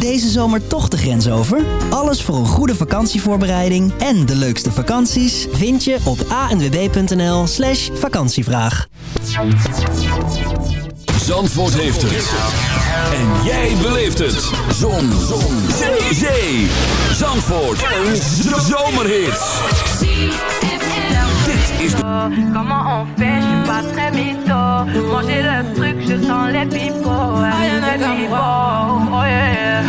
Deze zomer toch de grens over? Alles voor een goede vakantievoorbereiding en de leukste vakanties vind je op anwb.nl slash vakantievraag. Zandvoort heeft het. En jij beleeft het. Zon. Zon. Zee. Zandvoort. Een zomerhit. Dit is de... Comment on fait, je suis pas très mytho. Manger le truc, je sens les pipots pipots, oh yeah.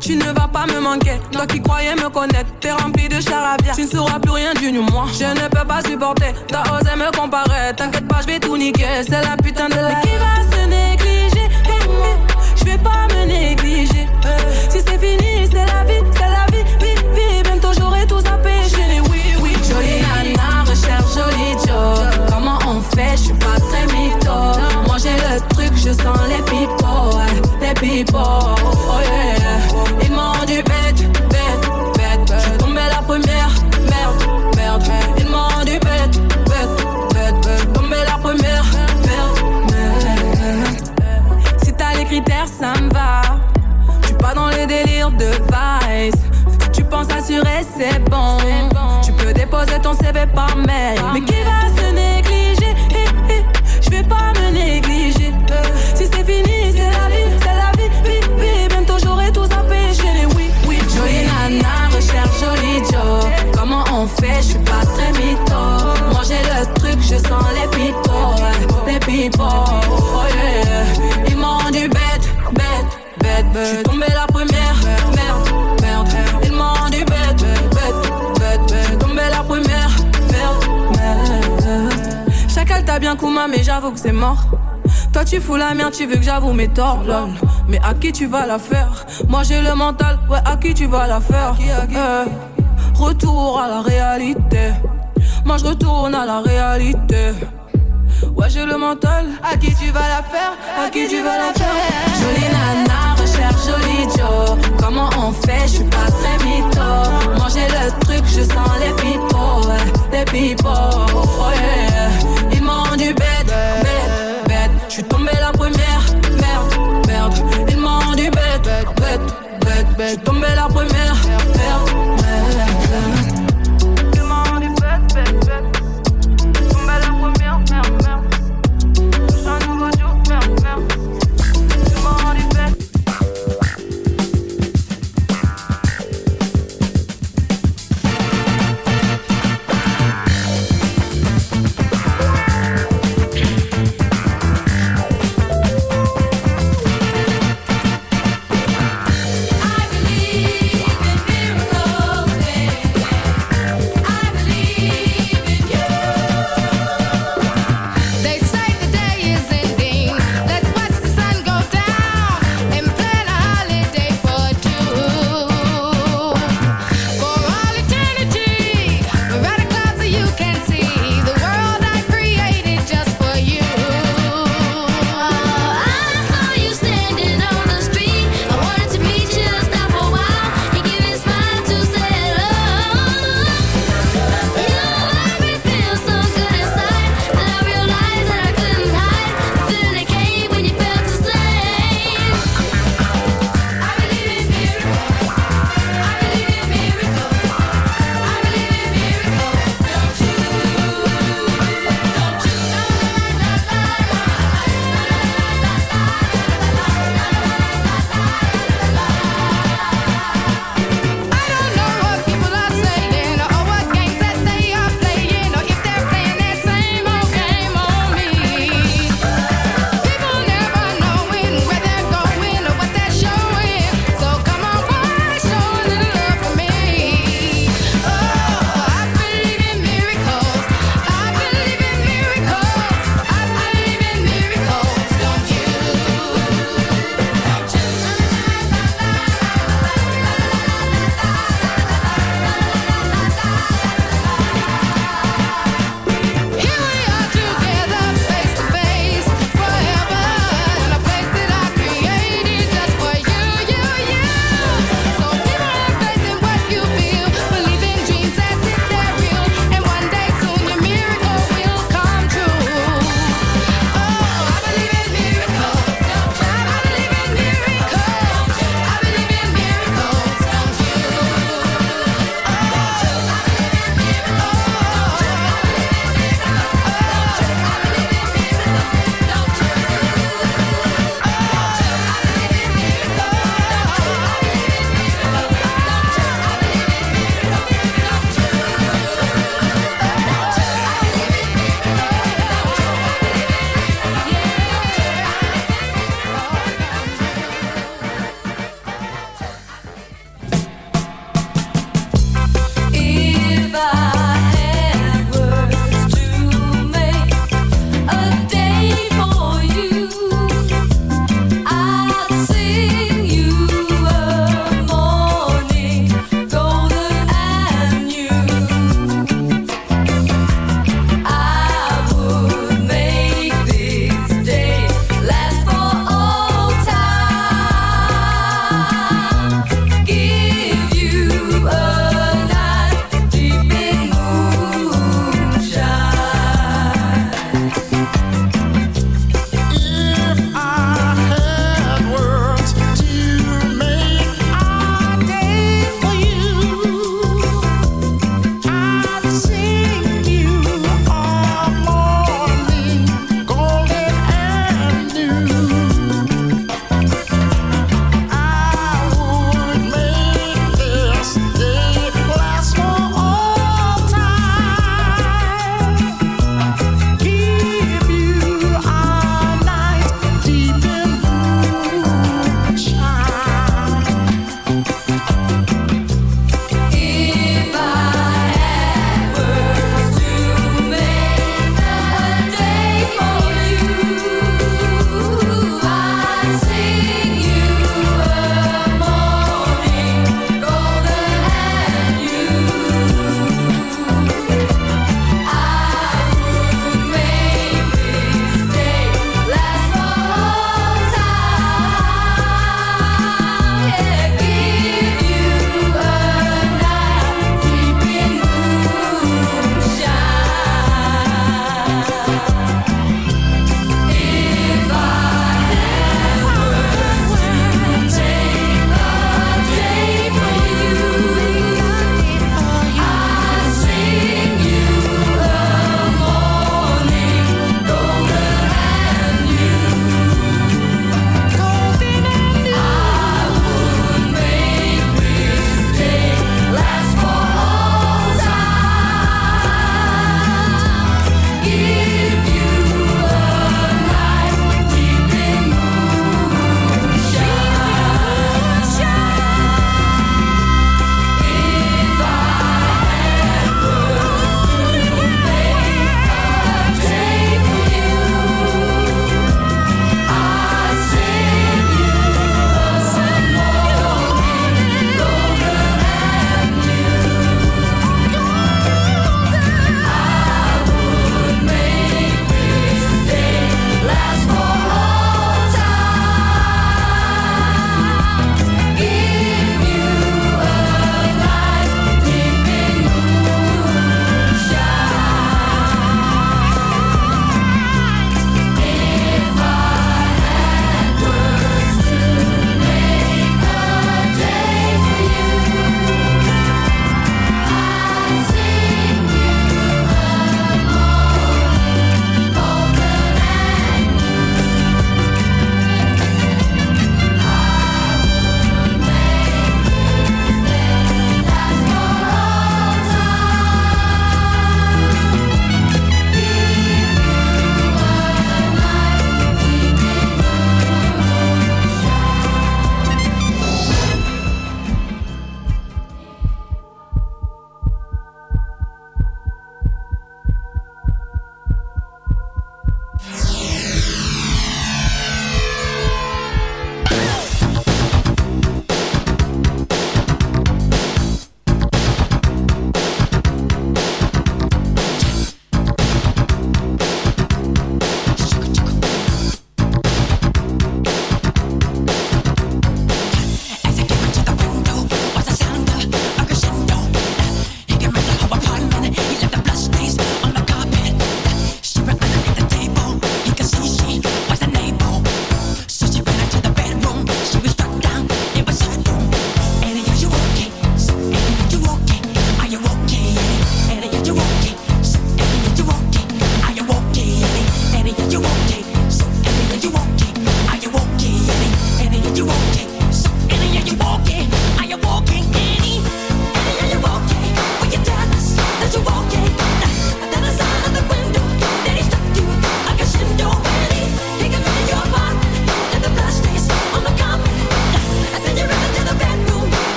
Tu ne vas pas me manquer, toi qui croyais me connaître T'es rempli de charabia, tu ne sauras plus rien du moi. Je ne peux pas supporter, t'as osé me comparer. T'inquiète pas, je vais tout niquer, c'est la putain de la Mais qui va se négliger? Hey, moi, Je vais pas me négliger. Si c'est fini, c'est la vie, c'est la vie, vie, vie. Bientôt j'aurai tout zappé, chérie, oui, oui Jolie Comment on fait, je suis pas très mytho. Manger le truc, je sens les pipots Les pipots, oh yeah mais j'avoue que c'est mort. Toi tu fous la merde, tu veux que j'avoue mes torts lol. Mais à qui tu vas la faire? Moi j'ai le mental, ouais à qui tu vas la faire? Eh, Retour à la réalité. Moi je retourne à la réalité. Ouais j'ai le mental. À qui tu vas la faire? À qui tu vas la faire? Jolie nana, recherche joli Joe. Comment on fait, je suis pas très mytho. Manger le truc, je sens les pipos, les pipos. Oh yeah. Ils m'ont rendu bête, tombé la première, merde.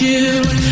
You.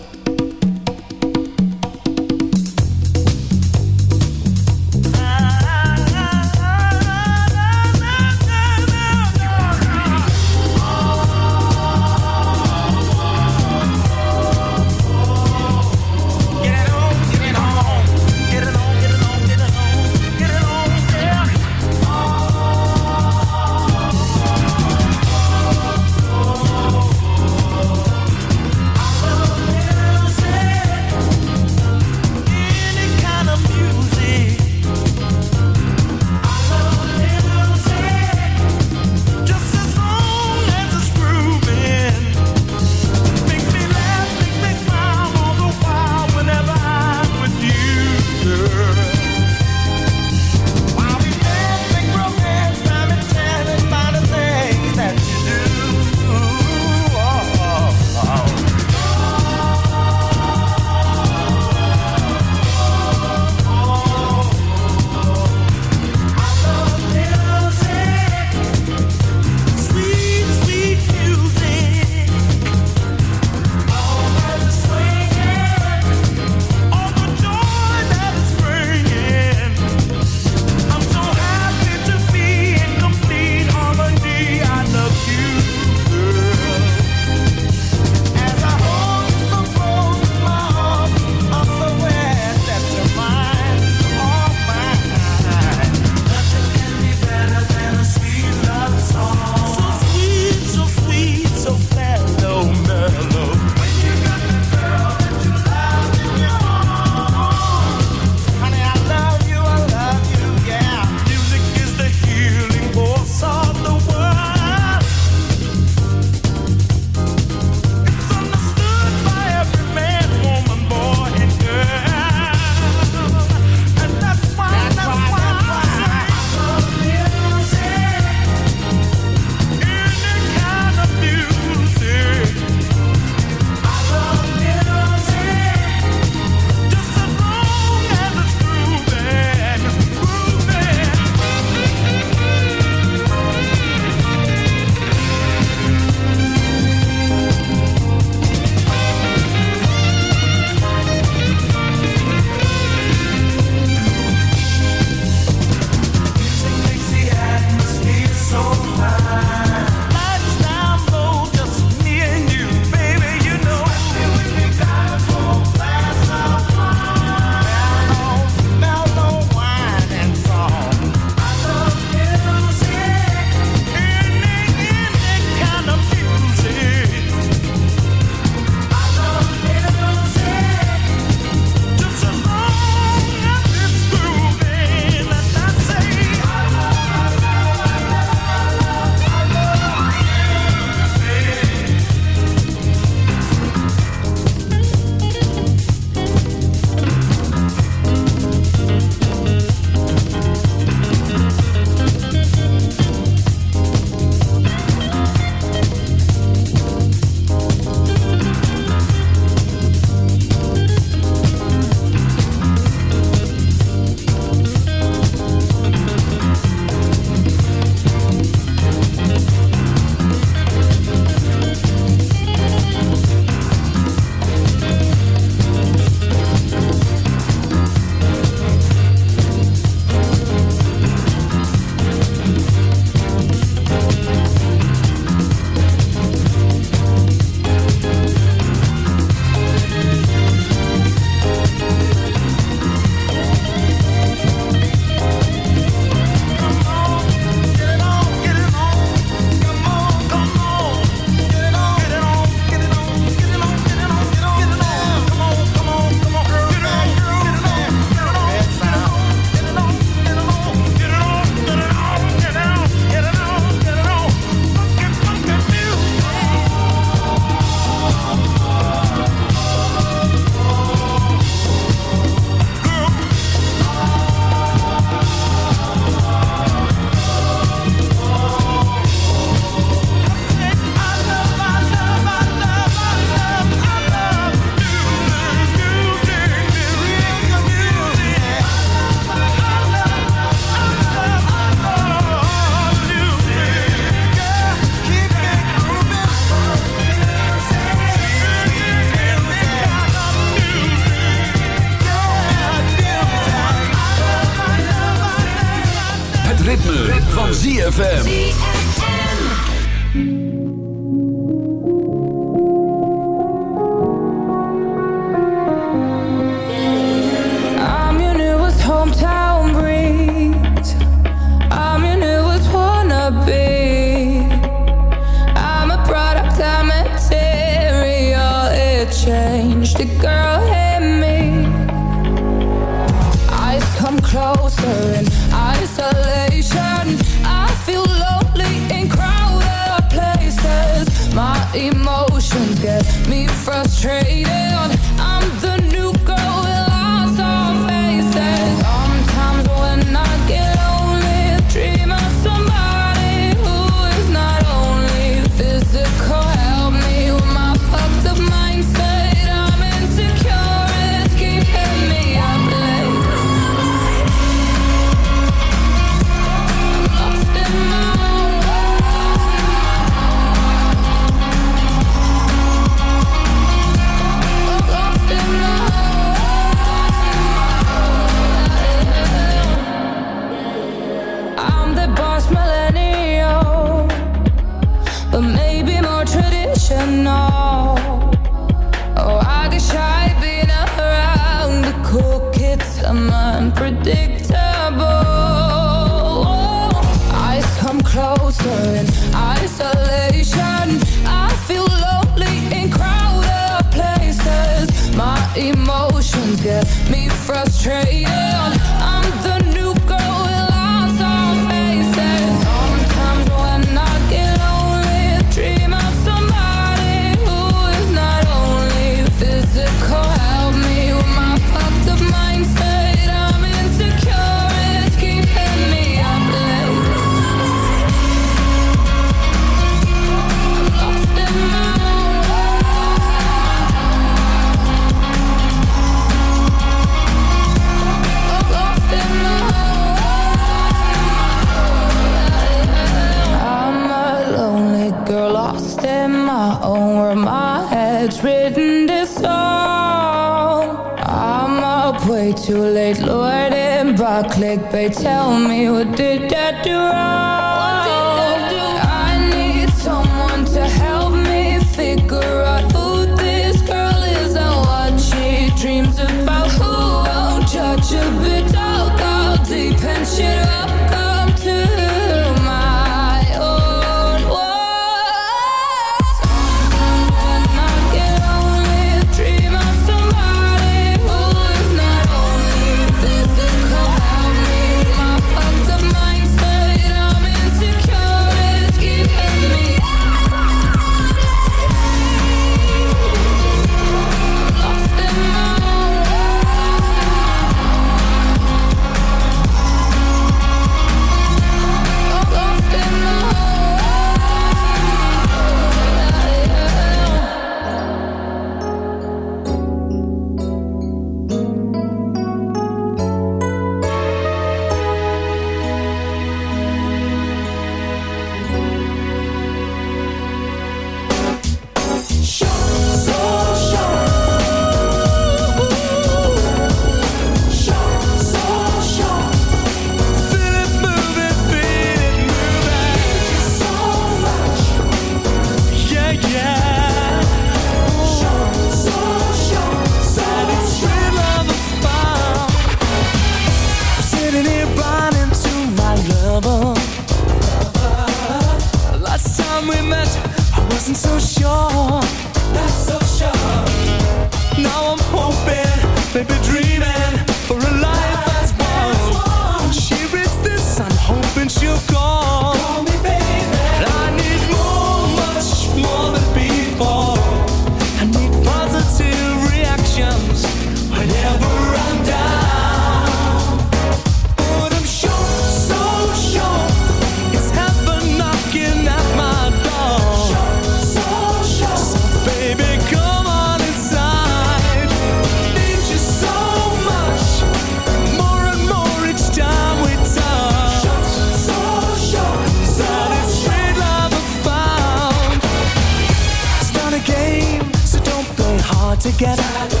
together.